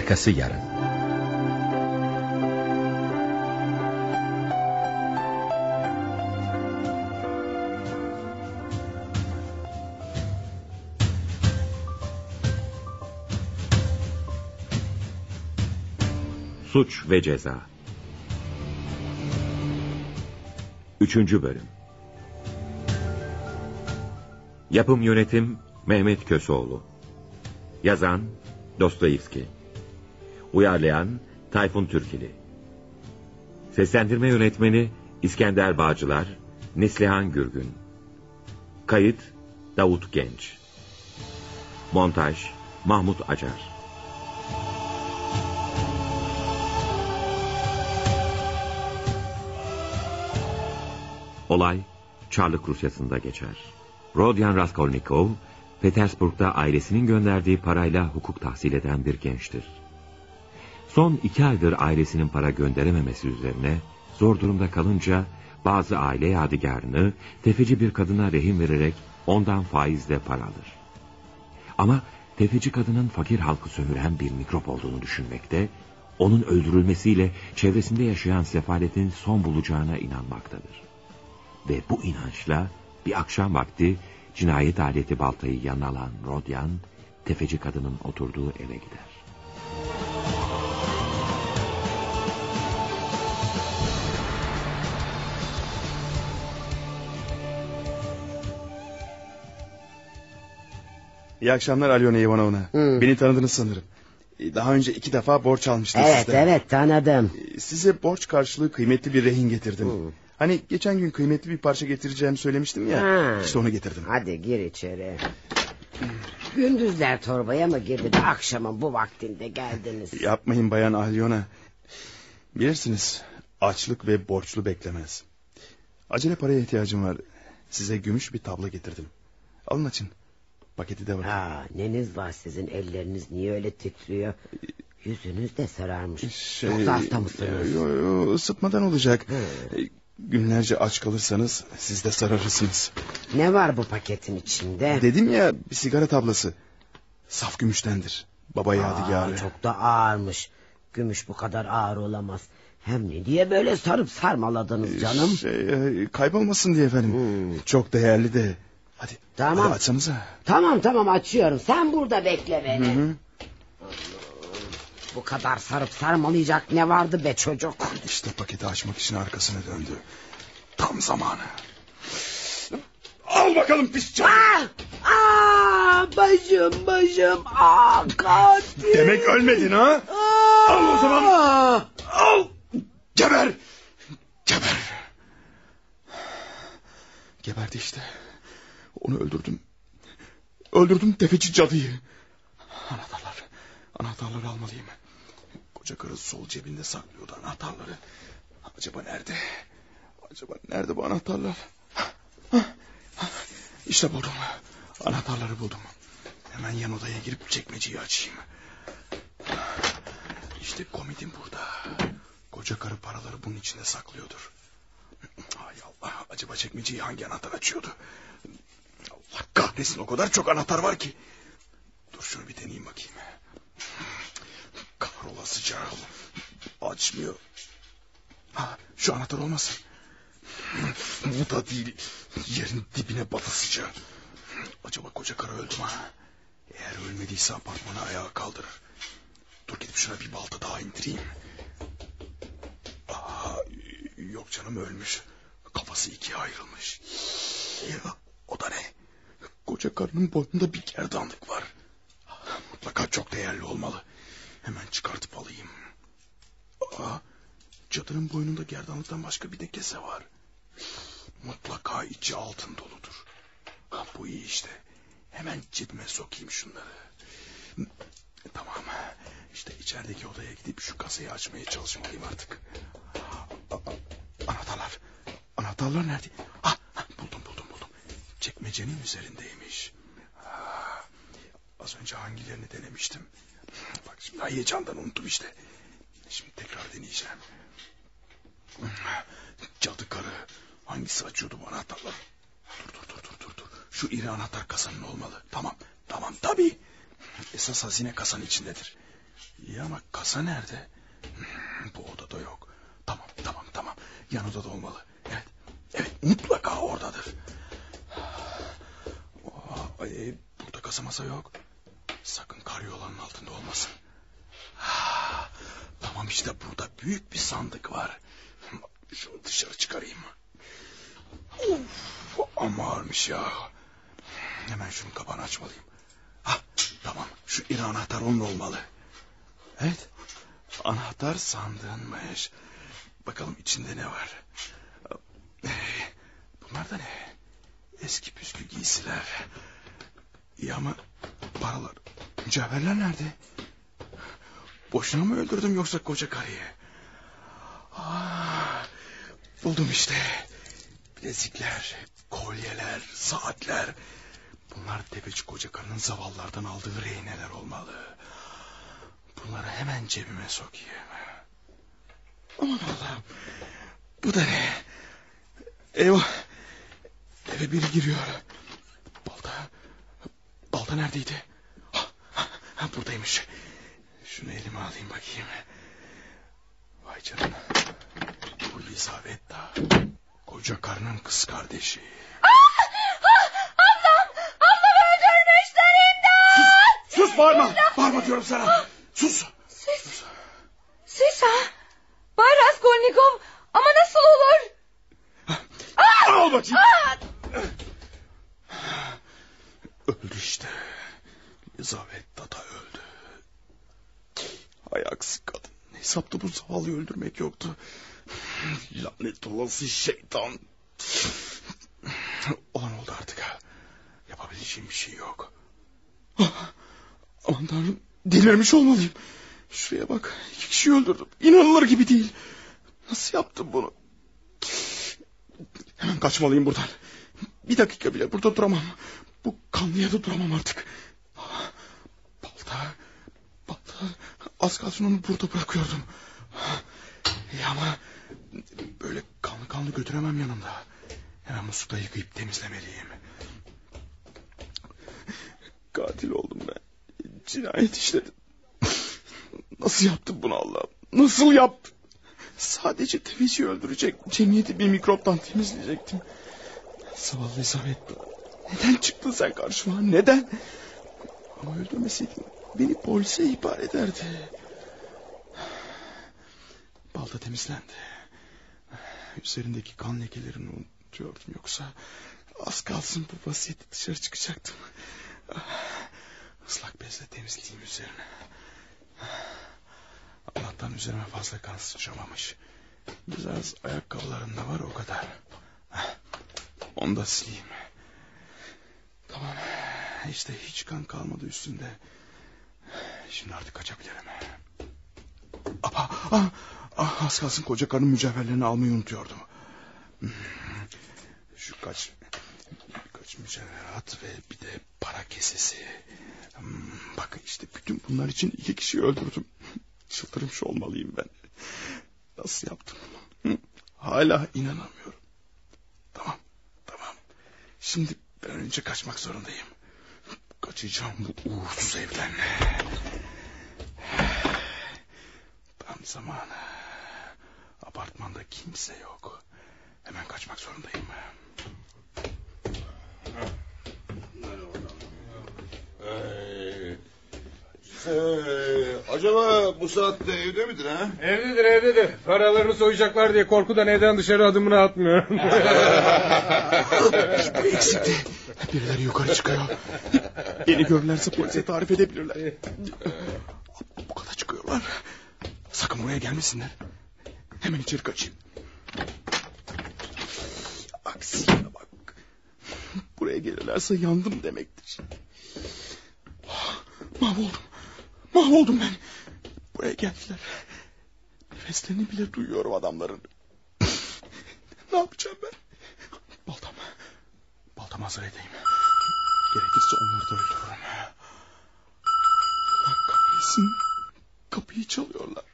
Arkası yarın. Suç ve Ceza. Üçüncü Bölüm. Yapım Yönetim Mehmet Köseoğlu. Yazan Dostoyevski Uyarlayan Tayfun Türkili Seslendirme Yönetmeni İskender Bağcılar Neslihan Gürgün Kayıt Davut Genç Montaj Mahmut Acar Olay Çarlık Rusyası'nda geçer. Rodion Raskolnikov, Petersburg'da ailesinin gönderdiği parayla hukuk tahsil eden bir gençtir. Son iki aydır ailesinin para gönderememesi üzerine zor durumda kalınca bazı aile yadigarını tefeci bir kadına rehin vererek ondan faizle para alır. Ama tefeci kadının fakir halkı sömüren bir mikrop olduğunu düşünmekte, onun öldürülmesiyle çevresinde yaşayan sefaletin son bulacağına inanmaktadır. Ve bu inançla bir akşam vakti cinayet aleti baltayı yanına alan Rodyan, tefeci kadının oturduğu eve gider. İyi akşamlar Alyona Ivanovna. Beni tanıdınız sanırım. E, Daha önce iki defa borç almıştım Evet sizden. evet tanıdım. E, Size borç karşılığı kıymetli bir rehin getirdim. Hani geçen gün kıymetli bir parça getireceğim söylemiştim ya. Ha. İşte onu getirdim. Hadi gir içeri. Gündüzler torbaya mı girdi de akşamın bu vaktinde geldiniz? Yapmayın bayan Alyona. Bilirsiniz açlık ve borçlu beklemez. Acele paraya ihtiyacım var. Size gümüş bir tablo getirdim. Alın açın. Paketi de var. Ha, neniz var sizin elleriniz niye öyle titriyor? Yüzünüz de sararmış. Şey, Yoksa hasta mısınız? Yo, yo, ısıtmadan olacak. Hı. E, Günlerce aç kalırsanız siz de sararırsınız. Ne var bu paketin içinde? Dedim ya bir sigara tablası. Saf gümüştendir. Baba yadigarı. Çok da ağırmış. Gümüş bu kadar ağır olamaz. Hem ne diye böyle sarıp sarmaladınız canım? Şey, e, kaybolmasın diye efendim. Hmm. Çok değerli de. Hadi, Tamam. hadi açsanıza. Tamam tamam açıyorum. Sen burada bekle beni. Hı hı. Bu kadar sarıp sarmalayacak ne vardı be çocuk? İşte paketi açmak için arkasını döndü. Tam zamanı. Al bakalım pis canım. Aa, aa, başım başım. Aa, katil. Demek ölmedin ha? Aa, Al o zaman. Al. Geber. Geber. Geberdi işte. Onu öldürdüm. Öldürdüm tefeci cadıyı. Anahtarlar. Anahtarları almalıyım. Koca karı sol cebinde saklıyordu anahtarları. Acaba nerede? Acaba nerede bu anahtarlar? İşte buldum. Anahtarları buldum. Hemen yan odaya girip çekmeceyi açayım. İşte komodin burada. Koca karı paraları bunun içinde saklıyordur. Ay Allah acaba çekmeceyi hangi anahtar açıyordu? Allah kahretsin o kadar çok anahtar var ki. Dur şunu bir deneyeyim bakayım. Kahrolasıca açmıyor. Ha, şu anahtar olmasın. Bu da değil. Yerin dibine batasıca. Acaba koca karı öldü mü? Eğer ölmediyse apartmanı ayağa kaldırır. Dur gidip şuna bir balta daha indireyim. Aa, yok canım ölmüş. Kafası ikiye ayrılmış. O da ne? Koca karının boynunda bir gerdanlık var. Mutlaka çok değerli olmalı. Hemen çıkartıp alayım. Aa, cadının boynunda gerdanlıktan başka bir de kese var. Mutlaka içi altın doludur. Ha, bu iyi işte. Hemen cebime sokayım şunları. Tamam. İşte içerideki odaya gidip şu kasayı açmaya çalışmalıyım artık. Anahtarlar. Anahtarlar nerede? Ah, ah, buldum buldum buldum. Çekmecenin üzerindeymiş. Ah, az önce hangilerini denemiştim. Bak şimdi heyecandan unuttum işte. Şimdi tekrar deneyeceğim. Cadı karı. Hangisi açıyordu bu anahtarları? Dur dur dur dur dur. dur. Şu iri anahtar kasanın olmalı. Tamam tamam tabii. Esas hazine kasanın içindedir. İyi ama kasa nerede? Bu odada yok. Tamam tamam tamam. Yan odada olmalı. Evet. Evet mutlaka oradadır. Ay, burada kasa masa yok. Sakın karyolanın altında olmasın. Ah, Tamam işte burada büyük bir sandık var. Şunu dışarı çıkarayım. Of, ama ağırmış ya. Hemen şunun kapağını açmalıyım. Ah, tamam şu iri anahtar onun olmalı. Evet. Anahtar sandığınmış. Bakalım içinde ne var. Ee, Bunlar da ne? Eski püskü giysiler. İyi ama paralar, mücevherler nerede? Boşuna mı öldürdüm yoksa koca karıyı? Ah, buldum işte. Bilezikler, kolyeler, saatler. Bunlar tepeci koca karının zavallardan aldığı reyneler olmalı. Bunları hemen cebime sokayım. Aman Allah'ım. Bu da ne? Eyvah. Eve biri giriyor. Balta. Balta neredeydi? Buradaymış. Şunu elime alayım bakayım. Vay canına. Bu Lizaveta. Koca karının kız kardeşi. Sus bağırma. Bağırma diyorum sana. Sus. Siz, siz ha? Bay Raskolnikov ama nasıl olur? Al bakayım. Öldü işte. Lizaveta da öldü. Ayaksız kadın. Hesapta bu zavallıyı öldürmek yoktu. Lanet olası şeytan. Olan oldu artık. Yapabileceğim bir şey yok. Aman tanrım delirmiş olmalıyım. Şuraya bak iki kişi öldürdüm. İnanılır gibi değil. Nasıl yaptım bunu? Hemen kaçmalıyım buradan. Bir dakika bile burada duramam. Bu kanlıya da duramam artık. Balta, balta. Az kalsın onu burada bırakıyordum. İyi ama böyle kanlı kanlı götüremem yanımda. Hemen musluğda yıkayıp temizlemeliyim. Katil oldum ben. Cinayet işledim. Nasıl yaptım bunu Allah'ım? Nasıl yaptım? Sadece tefeci öldürecek, cemiyeti bir mikroptan temizleyecektim. Zavallı Isabet. Neden çıktın sen karşıma? Neden? Ama öldürmeseydin beni polise ihbar ederdi. Balta temizlendi. Üzerindeki kan lekelerini unutuyordum yoksa... ...az kalsın bu vasiyeti dışarı çıkacaktım. Islak bezle temizleyeyim üzerine. Allah'tan üzerime fazla kan sıçramamış. Biraz ayakkabılarında var o kadar. Onu da sileyim. Tamam. İşte hiç kan kalmadı üstünde. Şimdi artık kaçabilirim. Apa, ah, ah, az kalsın koca karın mücevherlerini almayı unutuyordum. Şu kaç, kaç mücevherat ve bir de para kesesi. Bakın işte bütün bunlar için iki kişi öldürdüm. Çıldırmış olmalıyım ben. Nasıl yaptım bunu? Hala inanamıyorum. Tamam, tamam. Şimdi bir an önce kaçmak zorundayım. Kaçacağım bu uğursuz evden. Tam zamanı. Apartmanda kimse yok. Hemen kaçmak zorundayım. Ee, acaba bu saatte evde midir ha? Evdedir evdedir. Paralarını soyacaklar diye korkudan evden dışarı adımını atmıyor. Bu eksikti. Birileri yukarı çıkıyor. Beni görürlerse polise tarif edebilirler. Bu kadar çıkıyorlar. Sakın buraya gelmesinler. Hemen içeri kaçayım. Aksine bak. Buraya gelirlerse yandım demektir. Mahvoldum. Mahvoldum ben. Buraya geldiler. Nefeslerini bile duyuyorum adamların. ne yapacağım ben? Baltam. Baltamı hazır edeyim. Gerekirse onları da öldürürüm. Allah kahretsin. Kapıyı çalıyorlar.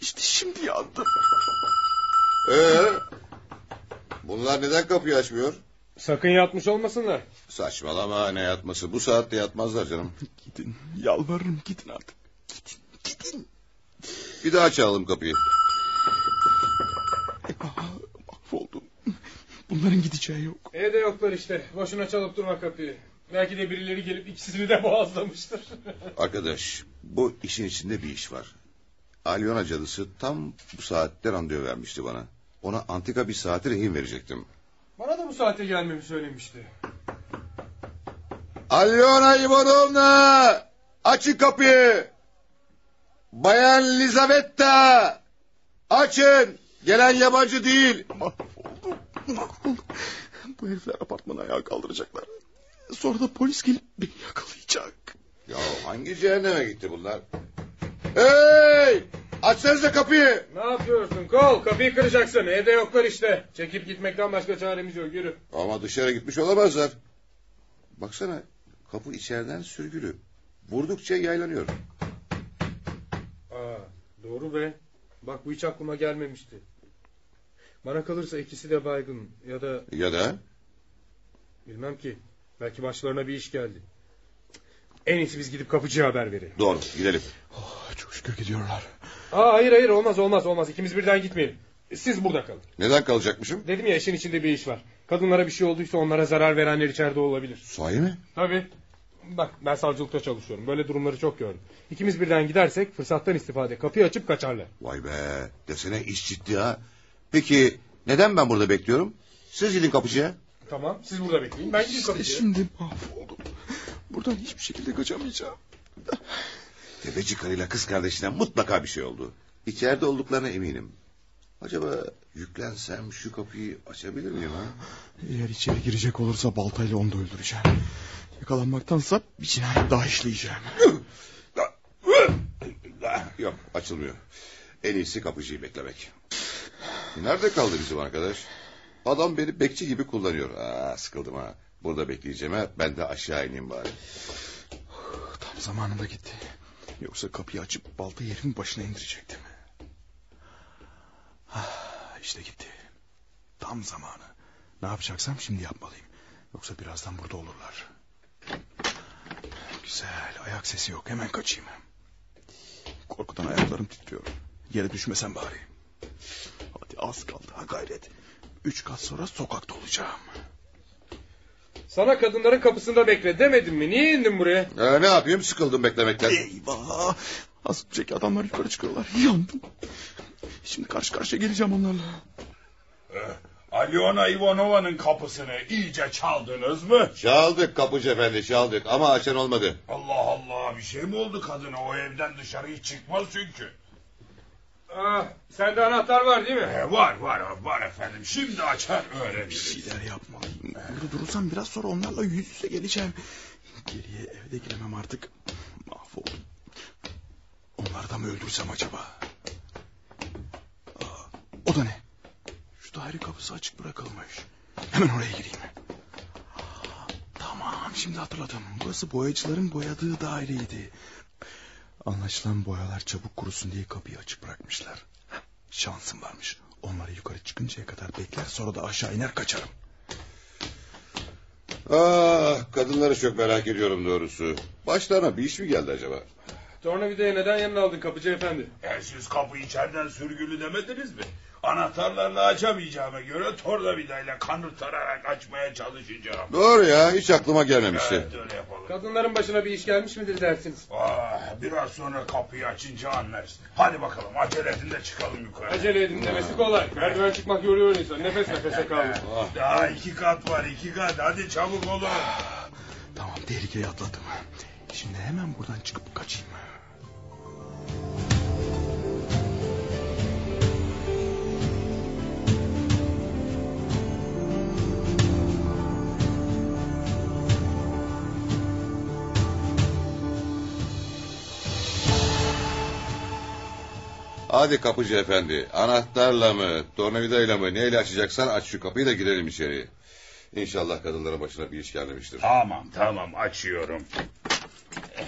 İşte şimdi yandım. Ee, bunlar neden kapıyı açmıyor? Sakın yatmış olmasınlar. Saçmalama ne yatması bu saatte yatmazlar canım. Gidin yalvarırım gidin artık. Gidin gidin. Bir daha çalalım kapıyı. Aa, mahvoldum. Bunların gideceği yok. Evde yoklar işte. Boşuna çalıp durma kapıyı. Belki de birileri gelip ikisini de boğazlamıştır. Arkadaş bu işin içinde bir iş var. Alyona cadısı tam bu saatte randevu vermişti bana. Ona antika bir saati rehin verecektim. Bu saate gelmemi söylemişti. Alyona Ivanovna! Açın kapıyı! Bayan Lizaveta! Açın! Gelen yabancı değil. Mahvoldum. Mahvoldum. Bu herifler apartmanı ayağa kaldıracaklar. Sonra da polis gelip beni yakalayacak. Ya hangi cehenneme gitti bunlar? Hey! Açsanıza kapıyı! Ne yapıyorsun kol? Kapıyı kıracaksın. Evde yoklar işte. Çekip gitmekten başka çaremiz yok. Yürü. Ama dışarı gitmiş olamazlar. Baksana kapı içeriden sürgülü. Vurdukça yaylanıyor. Aa, doğru be. Bak bu hiç aklıma gelmemişti. Bana kalırsa ikisi de baygın ya da Ya da bilmem ki. Belki başlarına bir iş geldi. En iyisi biz gidip kapıcıya haber verelim. doğru gidelim. Oh, çok şükür gidiyorlar. Aa, hayır hayır olmaz olmaz olmaz. İkimiz birden gitmeyelim. Siz burada kalın. Neden kalacakmışım? Dedim ya işin içinde bir iş var. Kadınlara bir şey olduysa onlara zarar verenler içeride olabilir. Sahi mi? Tabii. Bak ben savcılıkta çalışıyorum. Böyle durumları çok gördüm. İkimiz birden gidersek fırsattan istifade kapıyı açıp kaçarlar. Vay be desene iş ciddi ha. Peki neden ben burada bekliyorum? Siz gidin kapıcıya. Tamam siz burada bekleyin. Ben gideyim İşte kapıcıya. şimdi mahvoldum. Buradan hiçbir şekilde kaçamayacağım. Tefeci karıyla kız kardeşine mutlaka bir şey oldu. İçeride olduklarına eminim. Acaba yüklensem şu kapıyı açabilir miyim ha? Eğer içeri girecek olursa baltayla onu da öldüreceğim. Yakalanmaktansa bir cinayet daha işleyeceğim. Yok açılmıyor. En iyisi kapıcıyı beklemek. Nerede kaldı bizim arkadaş? Adam beni bekçi gibi kullanıyor. Aa, sıkıldım ha. Burada bekleyeceğime ben de aşağı ineyim bari. Tam zamanında gitti. Yoksa kapıyı açıp baltayı herifin başına indirecektim. Ah, işte gitti. Tam zamanı. Ne yapacaksam şimdi yapmalıyım. Yoksa birazdan burada olurlar. Güzel ayak sesi yok hemen kaçayım. Korkudan ayaklarım titriyor. Yere düşmesem bari. Hadi az kaldı ha gayret. Üç kat sonra sokakta olacağım. Sana kadınların kapısında bekle demedim mi? Niye indin buraya? Ee, ne yapayım sıkıldım beklemekten. Eyvah! Az önceki adamlar yukarı çıkıyorlar. Yandım. Şimdi karşı karşıya geleceğim onlarla. Alyona Ivanova'nın kapısını iyice çaldınız mı? Çaldık kapıcı efendi çaldık ama açan olmadı. Allah Allah bir şey mi oldu kadına o evden dışarı hiç çıkmaz çünkü. Ah, sende anahtar var değil mi? E, var var var efendim şimdi açar Bir öğreniriz. şeyler yapmalıyım. Burada durursam biraz sonra onlarla yüz yüze geleceğim. Geriye evde giremem artık. Mahvoldum. Onları da mı öldürsem acaba? Aa, o da ne? Şu daire kapısı açık bırakılmış. Hemen oraya gireyim. Tamam şimdi hatırladım. Burası boyacıların boyadığı daireydi. Anlaşılan boyalar çabuk kurusun diye kapıyı açık bırakmışlar. Heh, Şansım varmış. Onları yukarı çıkıncaya kadar bekler sonra da aşağı iner kaçarım. Ah kadınları çok merak ediyorum doğrusu. Başlarına bir iş mi geldi acaba? Tornavidayı neden yanına aldın kapıcı efendi? E, siz kapı içeriden sürgülü demediniz mi? Anahtarlarla açamayacağıma göre tornavidayla kanırtarak açmaya çalışacağım. Doğru ya hiç aklıma gelmemişti. Evet öyle yapalım. Kadınların başına bir iş gelmiş midir dersiniz? Ah, biraz sonra kapıyı açınca anlarız. Hadi bakalım acele edin de çıkalım yukarı. Acele edin demesi kolay. Merdiven çıkmak yoruyor insan. Nefes nefese kaldı. Daha iki kat var iki kat hadi çabuk olun. Tamam tehlikeyi atladım. Şimdi hemen buradan çıkıp kaçayım. Hadi kapıcı efendi anahtarla mı tornavidayla mı neyle açacaksan aç şu kapıyı da girelim içeri. İnşallah kadınların başına bir iş gelmemiştir. Tamam tamam açıyorum. Eh,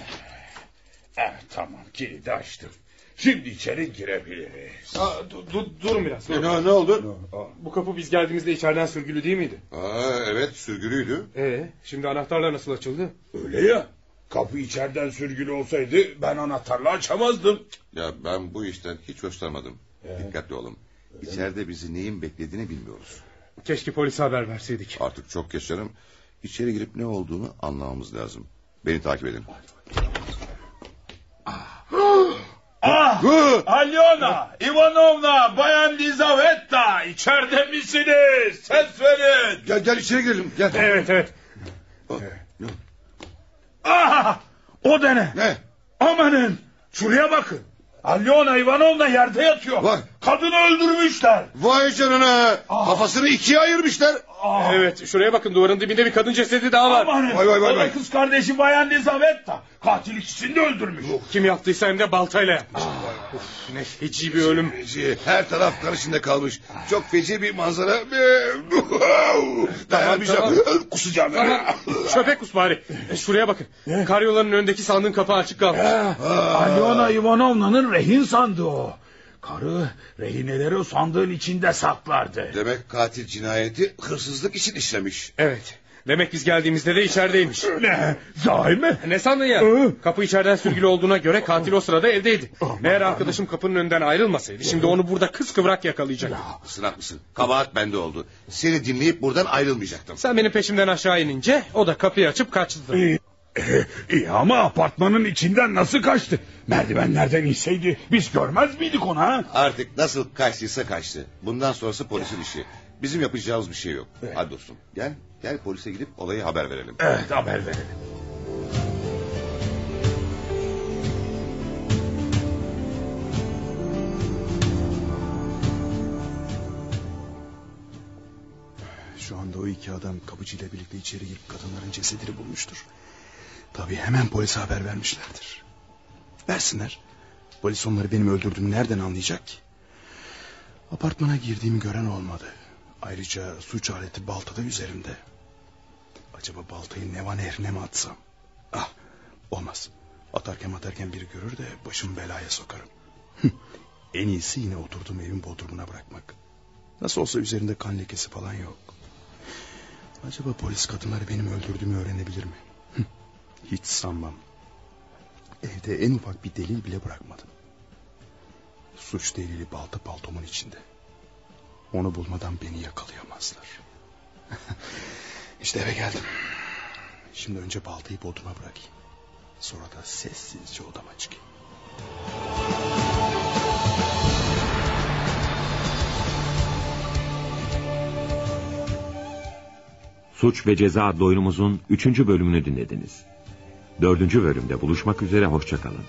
eh, tamam kilidi açtım. Şimdi içeri girebiliriz. Aa, du- du- durun biraz. E, Durun. ne, ne oldu? Bu kapı biz geldiğimizde içeriden sürgülü değil miydi? Aa, evet sürgülüydü. Ee, şimdi anahtarla nasıl açıldı? Öyle ya. Kapı içeriden sürgülü olsaydı ben anahtarla açamazdım. Ya ben bu işten hiç hoşlanmadım. Dikkatli olun. İçeride bizi neyin beklediğini bilmiyoruz. Keşke polise haber verseydik. Artık çok geç canım. İçeri girip ne olduğunu anlamamız lazım. Beni takip edin. Ah! Alyona, Ivanovna, Bayan Lizaveta içeride misiniz? Ses verin. Gel gel içeri girelim. Gel. Evet evet. Ah! O da ne? Ne? Amanın şuraya bakın. Alyona Ivanovna yerde yatıyor. Vay. Kadını öldürmüşler. Vay canına. Kafasını ikiye ayırmışlar. Evet şuraya bakın duvarın dibinde bir kadın cesedi daha var. Amanın. Vay, vay, vay, o da kız kardeşi Bayan Lizaveta. Katil ikisini de öldürmüş. Kim yaptıysa hem de baltayla yapmış. Uf, ne feci bir ölüm. Feci. Her taraf kan içinde kalmış. Çok feci bir manzara. Dayanamayacağım. Kusacağım. Tamam. Köpek kusbari. E, şuraya bakın. Karyolanın önündeki sandığın kapağı açık kalmış. Alyona Ivanovna'nın rehin sandığı o. Karı rehineleri o sandığın içinde saklardı. Demek katil cinayeti hırsızlık için işlemiş. Evet. Demek biz geldiğimizde de içerideymiş. Ne? Sahi mi? Ne sandın ya? Kapı içeriden sürgülü olduğuna göre katil o sırada evdeydi. Eğer arkadaşım kapının önünden ayrılmasaydı şimdi onu burada kız kıvrak yakalayacak. Haklısın haklısın. Kabahat bende oldu. Seni dinleyip buradan ayrılmayacaktım. Sen benim peşimden aşağı inince o da kapıyı açıp kaçtı. İyi, iyi ama apartmanın içinden nasıl kaçtı? Merdivenlerden inseydi biz görmez miydik onu ha? Artık nasıl kaçtıysa kaçtı. Bundan sonrası polisin işi. Bizim yapacağımız bir şey yok. Hadi dostum gel. Gel polise gidip olayı haber verelim. Evet haber verelim. Şu anda o iki adam kapıcıyla birlikte içeri girip kadınların cesedini bulmuştur. Tabii hemen polise haber vermişlerdir. Versinler. Polis onları benim öldürdüğümü nereden anlayacak ki? Apartmana girdiğimi gören olmadı. Ayrıca suç aleti baltada üzerimde. Acaba baltayı Neva Nehri'ne mi atsam? Ah olmaz. Atarken atarken biri görür de başımı belaya sokarım. en iyisi yine oturduğum evin bodrumuna bırakmak. Nasıl olsa üzerinde kan lekesi falan yok. Acaba polis kadınları benim öldürdüğümü öğrenebilir mi? Hiç sanmam. Evde en ufak bir delil bile bırakmadım. Suç delili balta paltomun içinde. Onu bulmadan beni yakalayamazlar. işte eve geldim. Şimdi önce baltayı bodruma bırakayım. Sonra da sessizce odama çıkayım. Suç ve Ceza adlı oyunumuzun 3. bölümünü dinlediniz. 4. bölümde buluşmak üzere hoşçakalın.